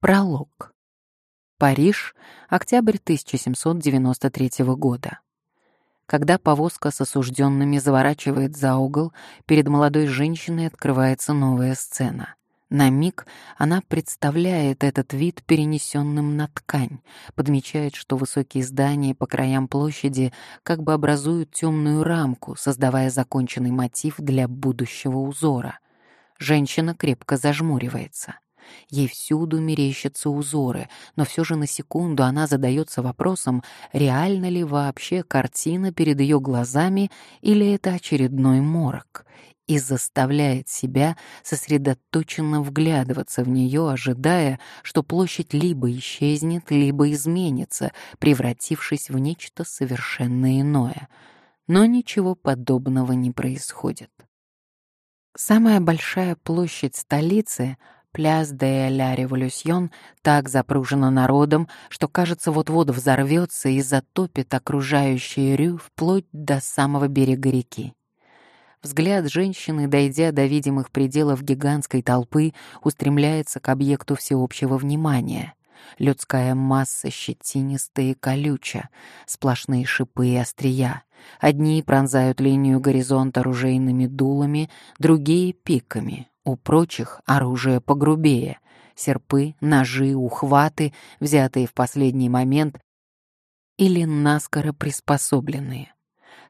Пролог. Париж, октябрь 1793 года. Когда повозка с осужденными заворачивает за угол, перед молодой женщиной открывается новая сцена. На миг она представляет этот вид перенесенным на ткань, подмечает, что высокие здания по краям площади как бы образуют темную рамку, создавая законченный мотив для будущего узора. Женщина крепко зажмуривается — Ей всюду мерещатся узоры, но все же на секунду она задается вопросом, реально ли вообще картина перед ее глазами или это очередной морок, и заставляет себя сосредоточенно вглядываться в нее, ожидая, что площадь либо исчезнет, либо изменится, превратившись в нечто совершенно иное. Но ничего подобного не происходит. Самая большая площадь столицы — Пляс де ля Революсьон так запружена народом, что, кажется, вот-вот взорвется и затопит окружающие Рю вплоть до самого берега реки. Взгляд женщины, дойдя до видимых пределов гигантской толпы, устремляется к объекту всеобщего внимания. Людская масса щетинистая и колюча, сплошные шипы и острия. Одни пронзают линию горизонта оружейными дулами, другие — пиками. У прочих оружие погрубее — серпы, ножи, ухваты, взятые в последний момент или наскоро приспособленные.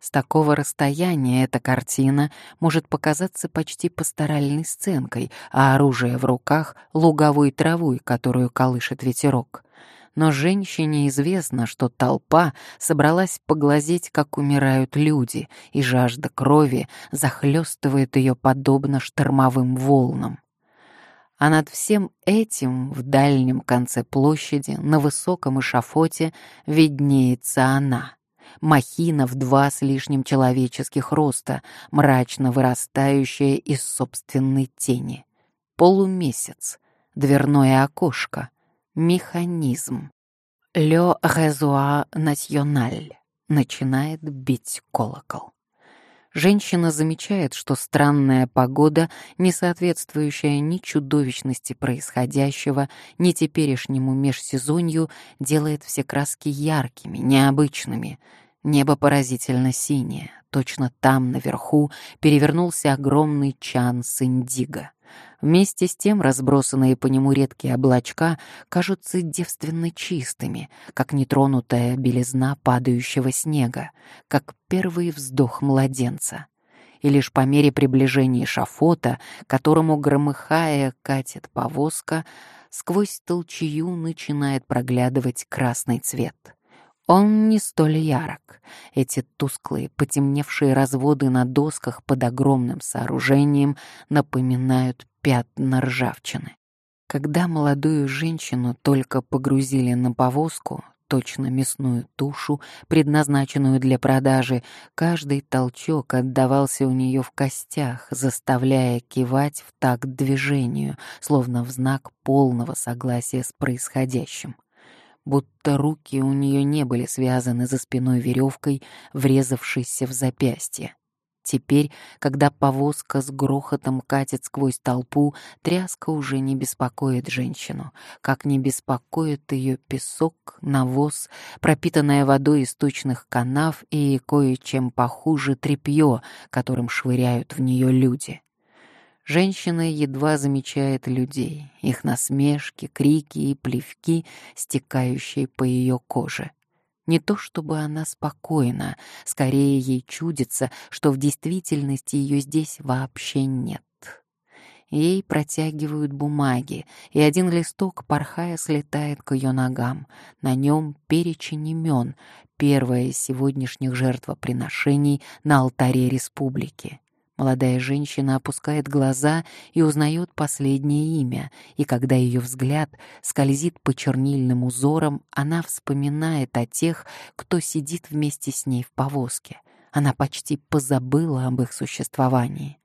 С такого расстояния эта картина может показаться почти пасторальной сценкой, а оружие в руках — луговой травой, которую колышет ветерок. Но женщине известно, что толпа собралась поглазеть, как умирают люди, и жажда крови захлестывает ее подобно штормовым волнам. А над всем этим в дальнем конце площади, на высоком эшафоте, виднеется она — махина в два с лишним человеческих роста, мрачно вырастающая из собственной тени. Полумесяц, дверное окошко, Механизм. «Ле резуа националь» начинает бить колокол. Женщина замечает, что странная погода, не соответствующая ни чудовищности происходящего, ни теперешнему межсезонью, делает все краски яркими, необычными. Небо поразительно синее. Точно там, наверху, перевернулся огромный чан с индиго. Вместе с тем разбросанные по нему редкие облачка кажутся девственно чистыми, как нетронутая белизна падающего снега, как первый вздох младенца. И лишь по мере приближения шафота, которому, громыхая, катит повозка, сквозь толчью начинает проглядывать красный цвет. Он не столь ярок. Эти тусклые, потемневшие разводы на досках под огромным сооружением напоминают пятна ржавчины. Когда молодую женщину только погрузили на повозку, точно мясную тушу, предназначенную для продажи, каждый толчок отдавался у нее в костях, заставляя кивать в такт движению, словно в знак полного согласия с происходящим будто руки у нее не были связаны за спиной веревкой, врезавшейся в запястье. Теперь, когда повозка с грохотом катит сквозь толпу, тряска уже не беспокоит женщину, как не беспокоит ее песок, навоз, пропитанная водой из точных канав и кое-чем похуже тряпье, которым швыряют в нее люди. Женщина едва замечает людей, их насмешки, крики и плевки, стекающие по ее коже. Не то чтобы она спокойна, скорее ей чудится, что в действительности ее здесь вообще нет. Ей протягивают бумаги, и один листок, порхая, слетает к ее ногам. На нем перечень имен, первое из сегодняшних жертвоприношений на алтаре республики. Молодая женщина опускает глаза и узнает последнее имя, и когда ее взгляд скользит по чернильным узорам, она вспоминает о тех, кто сидит вместе с ней в повозке. Она почти позабыла об их существовании.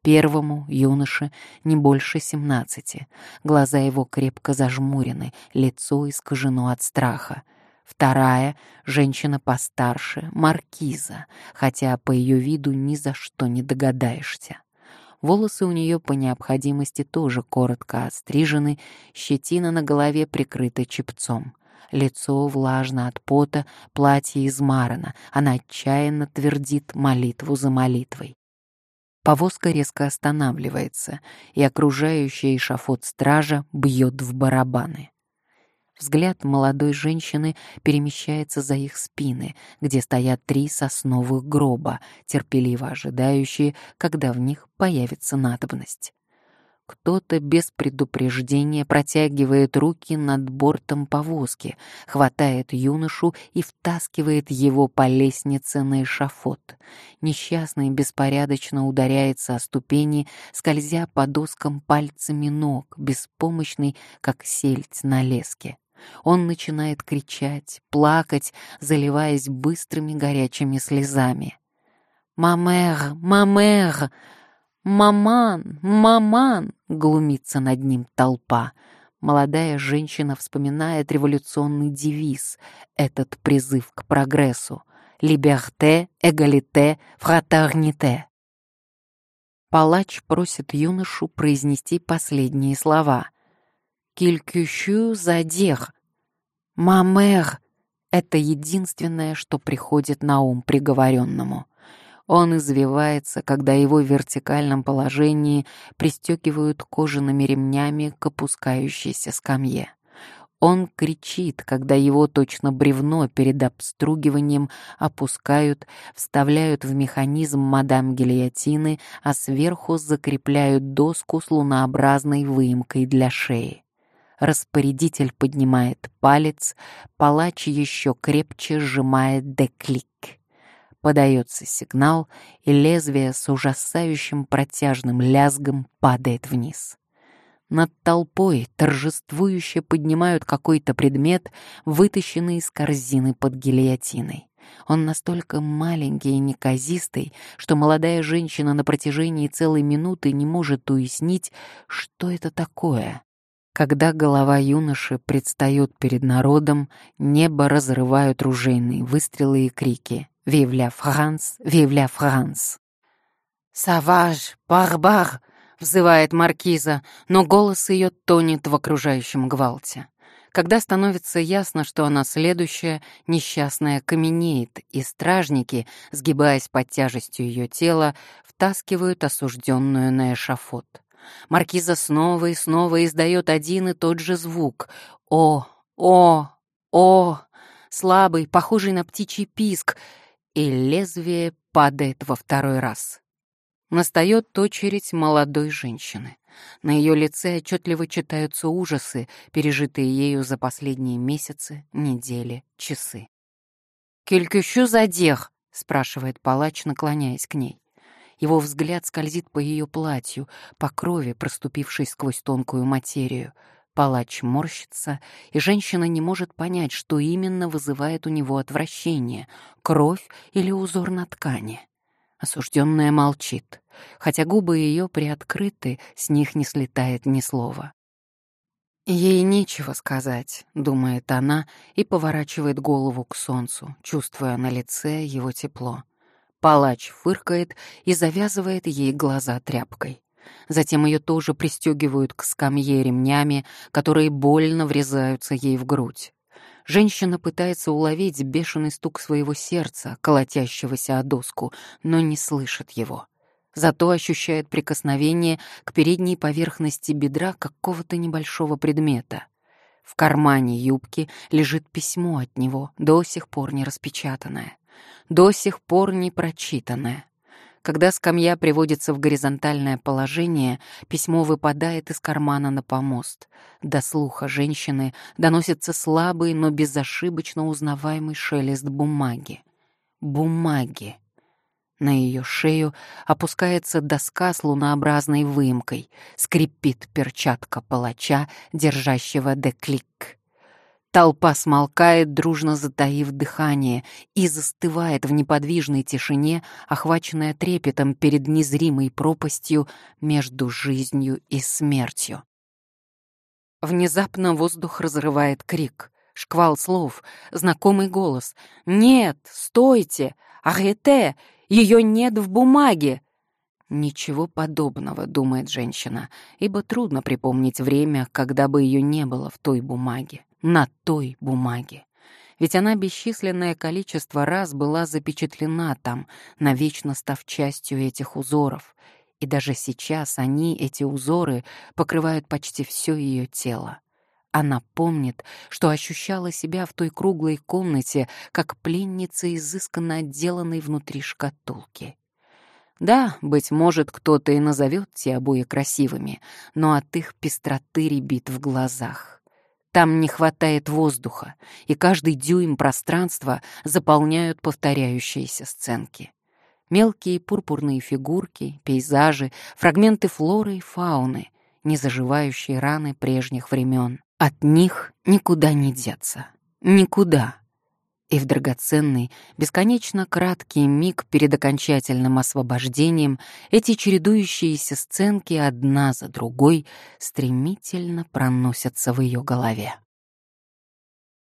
Первому, юноше, не больше семнадцати. Глаза его крепко зажмурены, лицо искажено от страха. Вторая — женщина постарше, маркиза, хотя по ее виду ни за что не догадаешься. Волосы у нее по необходимости тоже коротко отстрижены, щетина на голове прикрыта чепцом. Лицо влажно от пота, платье измарано, она отчаянно твердит молитву за молитвой. Повозка резко останавливается, и окружающий эшафот стража бьет в барабаны. Взгляд молодой женщины перемещается за их спины, где стоят три сосновых гроба, терпеливо ожидающие, когда в них появится надобность. Кто-то без предупреждения протягивает руки над бортом повозки, хватает юношу и втаскивает его по лестнице на эшафот. Несчастный беспорядочно ударяется о ступени, скользя по доскам пальцами ног, беспомощный, как сельдь на леске. Он начинает кричать, плакать, заливаясь быстрыми горячими слезами. «Мамер! Мамер!» «Маман! Маман!» — глумится над ним толпа. Молодая женщина вспоминает революционный девиз, этот призыв к прогрессу «Либерте, эгалите, фратерните». Палач просит юношу произнести последние слова. «Килькющу задех». «Мамер» — это единственное, что приходит на ум приговоренному. Он извивается, когда его в вертикальном положении пристегивают кожаными ремнями к опускающейся скамье. Он кричит, когда его точно бревно перед обстругиванием опускают, вставляют в механизм мадам гильотины, а сверху закрепляют доску с лунообразной выемкой для шеи. Распорядитель поднимает палец, палач еще крепче сжимает деклик. Подается сигнал, и лезвие с ужасающим протяжным лязгом падает вниз. Над толпой торжествующе поднимают какой-то предмет, вытащенный из корзины под гильотиной. Он настолько маленький и неказистый, что молодая женщина на протяжении целой минуты не может уяснить, что это такое. Когда голова юноши предстает перед народом, небо разрывают ружейные выстрелы и крики. «Vive la France! Vive la France!» «Саваж! Барбар!» — взывает маркиза, но голос ее тонет в окружающем гвалте. Когда становится ясно, что она следующая, несчастная каменеет, и стражники, сгибаясь под тяжестью ее тела, втаскивают осужденную на эшафот. Маркиза снова и снова издает один и тот же звук. «О! О! О!» Слабый, похожий на птичий писк — и лезвие падает во второй раз. Настает очередь молодой женщины. На ее лице отчетливо читаются ужасы, пережитые ею за последние месяцы, недели, часы. «Келькющу задех?» — спрашивает палач, наклоняясь к ней. Его взгляд скользит по ее платью, по крови, проступившей сквозь тонкую материю — Палач морщится, и женщина не может понять, что именно вызывает у него отвращение — кровь или узор на ткани. Осужденная молчит, хотя губы ее приоткрыты, с них не слетает ни слова. Ей нечего сказать, думает она и поворачивает голову к солнцу, чувствуя на лице его тепло. Палач фыркает и завязывает ей глаза тряпкой. Затем ее тоже пристегивают к скамье ремнями, которые больно врезаются ей в грудь. Женщина пытается уловить бешеный стук своего сердца, колотящегося о доску, но не слышит его. Зато ощущает прикосновение к передней поверхности бедра какого-то небольшого предмета. В кармане юбки лежит письмо от него, до сих пор не распечатанное, до сих пор не прочитанное. Когда скамья приводится в горизонтальное положение, письмо выпадает из кармана на помост. До слуха женщины доносится слабый, но безошибочно узнаваемый шелест бумаги. Бумаги. На ее шею опускается доска с лунообразной выемкой, скрипит перчатка палача, держащего деклик. Толпа смолкает, дружно затаив дыхание, и застывает в неподвижной тишине, охваченная трепетом перед незримой пропастью между жизнью и смертью. Внезапно воздух разрывает крик, шквал слов, знакомый голос. «Нет, стойте! Арете! Ее нет в бумаге!» Ничего подобного, думает женщина, ибо трудно припомнить время, когда бы ее не было в той бумаге, на той бумаге. Ведь она бесчисленное количество раз была запечатлена там, навечно став частью этих узоров. И даже сейчас они, эти узоры, покрывают почти все ее тело. Она помнит, что ощущала себя в той круглой комнате, как пленница изысканно отделанной внутри шкатулки. Да, быть может, кто-то и назовет те обои красивыми, но от их пестроты рябит в глазах. Там не хватает воздуха, и каждый дюйм пространства заполняют повторяющиеся сценки. Мелкие пурпурные фигурки, пейзажи, фрагменты флоры и фауны, незаживающие раны прежних времен. От них никуда не деться. Никуда. И в драгоценный, бесконечно краткий миг перед окончательным освобождением эти чередующиеся сценки одна за другой стремительно проносятся в ее голове.